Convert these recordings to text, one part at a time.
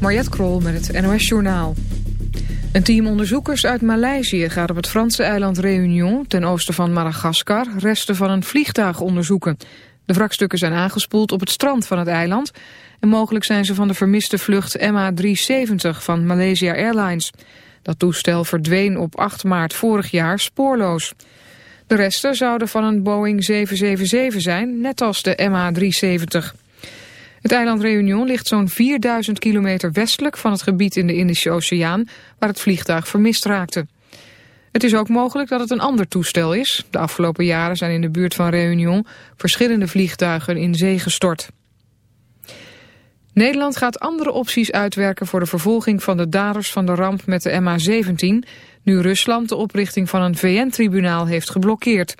Mariette Krol met het NOS Journaal. Een team onderzoekers uit Maleisië gaat op het Franse eiland Réunion... ten oosten van Madagaskar resten van een vliegtuig onderzoeken. De wrakstukken zijn aangespoeld op het strand van het eiland... en mogelijk zijn ze van de vermiste vlucht MH370 van Malaysia Airlines. Dat toestel verdween op 8 maart vorig jaar spoorloos. De resten zouden van een Boeing 777 zijn, net als de MH370... Het eiland Réunion ligt zo'n 4000 kilometer westelijk van het gebied in de Indische Oceaan waar het vliegtuig vermist raakte. Het is ook mogelijk dat het een ander toestel is. De afgelopen jaren zijn in de buurt van Réunion verschillende vliegtuigen in zee gestort. Nederland gaat andere opties uitwerken voor de vervolging van de daders van de ramp met de MH17, nu Rusland de oprichting van een VN-tribunaal heeft geblokkeerd.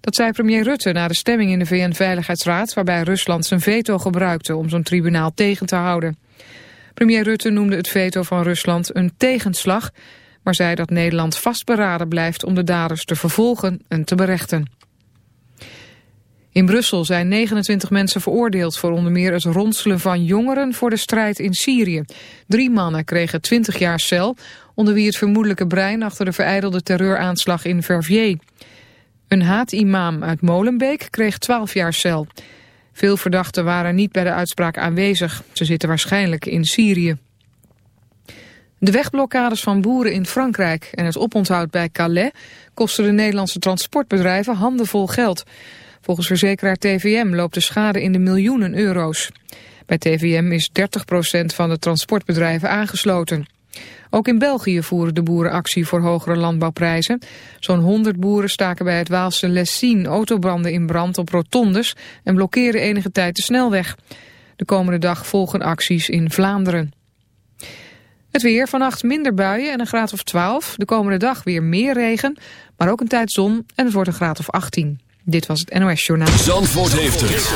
Dat zei premier Rutte na de stemming in de VN-veiligheidsraad... waarbij Rusland zijn veto gebruikte om zo'n tribunaal tegen te houden. Premier Rutte noemde het veto van Rusland een tegenslag... maar zei dat Nederland vastberaden blijft om de daders te vervolgen en te berechten. In Brussel zijn 29 mensen veroordeeld voor onder meer het ronselen van jongeren voor de strijd in Syrië. Drie mannen kregen 20 jaar cel, onder wie het vermoedelijke brein achter de vereidelde terreuraanslag in Verviers. Een haatimam uit Molenbeek kreeg 12 jaar cel. Veel verdachten waren niet bij de uitspraak aanwezig. Ze zitten waarschijnlijk in Syrië. De wegblokkades van boeren in Frankrijk en het oponthoud bij Calais... kosten de Nederlandse transportbedrijven handenvol geld. Volgens verzekeraar TVM loopt de schade in de miljoenen euro's. Bij TVM is 30% van de transportbedrijven aangesloten. Ook in België voeren de boeren actie voor hogere landbouwprijzen. Zo'n 100 boeren staken bij het Waalse Lessien autobranden in brand op rotondes en blokkeren enige tijd de snelweg. De komende dag volgen acties in Vlaanderen. Het weer, vannacht minder buien en een graad of 12. De komende dag weer meer regen, maar ook een tijd zon en het wordt een graad of 18. Dit was het NOS Journaal. Zandvoort heeft het.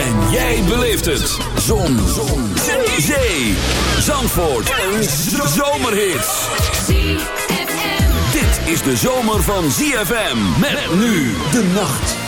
En jij beleeft het. Zon. Zon. Zee. Zandvoort. Een zomerhit. Dit is de zomer van ZFM. Met nu de nacht.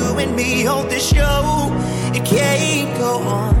and me, hold this show, it can't go on.